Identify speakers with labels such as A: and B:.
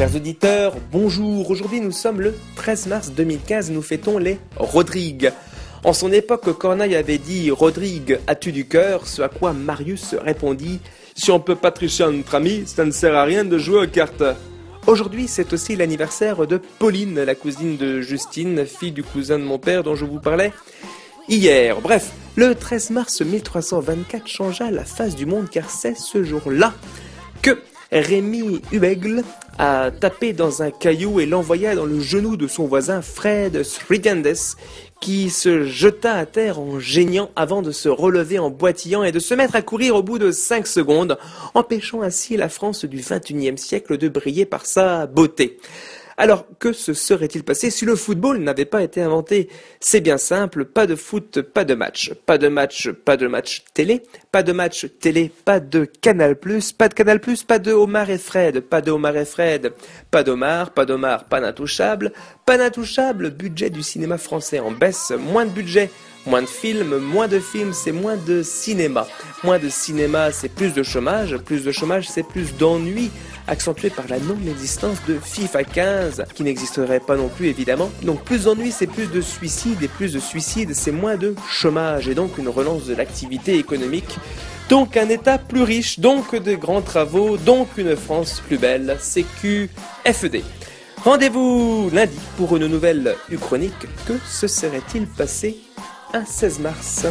A: Chers auditeurs, bonjour. Aujourd'hui, nous sommes le 13 mars 2015 nous fêtons les Rodrigues. En son époque, Corneille avait dit Rodrigue, as-tu du cœur? Ce à quoi Marius répondit Si on peut pas tricher entre amis, ça ne sert à rien de jouer aux cartes. Aujourd'hui, c'est aussi l'anniversaire de Pauline, la cousine de Justine, fille du cousin de mon père dont je vous parlais hier. Bref, le 13 mars 1324 changea la face du monde car c'est ce jour-là que Rémi Hubegle a tapé dans un caillou et l'envoya dans le genou de son voisin Fred Srigandes, qui se jeta à terre en geignant avant de se relever en boitillant et de se mettre à courir au bout de 5 secondes, empêchant ainsi la France du XXIe siècle de briller par sa beauté. Alors, que se serait-il passé si le football n'avait pas été inventé? C'est bien simple, pas de foot, pas de match. Pas de match, pas de match télé. Pas de match télé, pas de Canal+, pas de Canal+, pas de Omar et Fred, pas de Omar et Fred, pas d'Omar, pas d'Omar, pas d'intouchable, pas d'intouchable, budget du cinéma français en baisse, moins de budget, Moins de films, moins de films, c'est moins de cinéma. Moins de cinéma, c'est plus de chômage. Plus de chômage, c'est plus d'ennui, accentué par la non-existence de FIFA 15, qui n'existerait pas non plus évidemment. Donc plus d'ennui, c'est plus de suicide, et plus de suicide, c'est moins de chômage, et donc une relance de l'activité économique. Donc un État plus riche, donc de grands travaux, donc une France plus belle. CQFD. Rendez-vous lundi pour une nouvelle Uchronique. Que se serait-il passé un 16 mars.